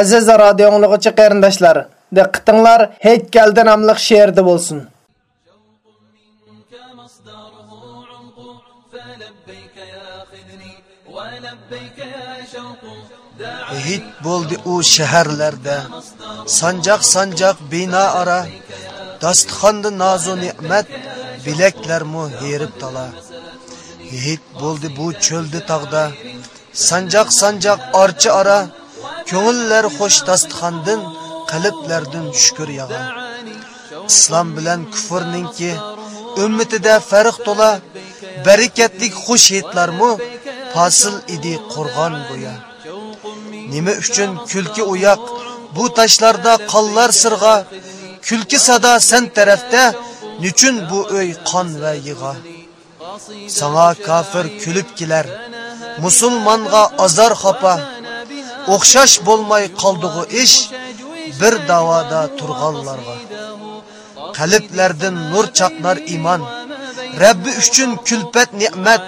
Aziz radio qarindaşlar, qarindoshlar, diqqatinglar gəldi namlıq şeirdə bo'lsin. Hit bo'ldi u shaharlarda. Sanjaq sanjaq bina ara. Dastıxandı nazu ni'mət, biləklər mu herib tala hit bo'ldi bu cho'ldi tog'da. Sanjaq sanjaq arçı ara. Ko'ngillar xo'sh dastxondin qalblardan shukr yog'a islom bilan kufrningki ummatida farq to'la barakatlik xush hitlarmu fasil idi qo'rg'on go'ya nima uchun kulki uyoq bu tashlarda qonlar sirg'a kulki sada sen tarafda nechun bu o'y qon va yig'a? Sana kafir kulib kelar musulmonga azar xopa o'xshash bo'lmay qoldig'i ish bir davoda turganlarga qalblardan nur chaqnar iymon Rabbi uchun kulpat ne'mat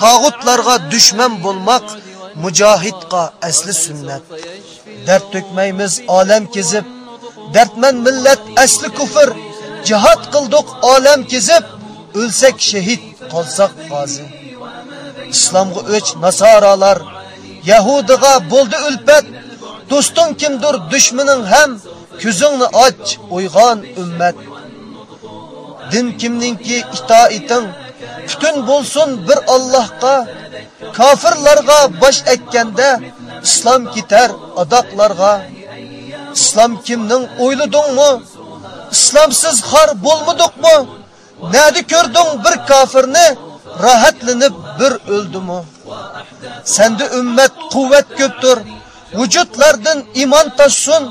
tog'utlarga dushman bo'lmoq mujohidqa asli sunnat. Dard to'kmaymiz olam kezib. Dardman millat asli kufr. Jihad qildik olam kezib. O'lsak shahid qolsak qozi. Islomga o'ch nasoralar. Yahudiga bo'ldi ulfat, do'sting kimdir dushmaning ham ko'zingni och uyg'on ummat. Din kimningki itoating butun bo'lsin bir Allohga. Kofirlarga bosh ekkanda islom ketar adoqlarga islom kimning o'yladingmi islomsiz xor bo'lmadikmi nadi ko'rding bir kofirni rahatlanıp bir öldümü. Sende ümmet kuvvet köptür. Vücutlardan iman taşsın.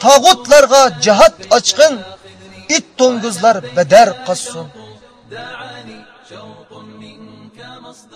Tağutlarga cihat açkın. İt tonguzlar beder kassın.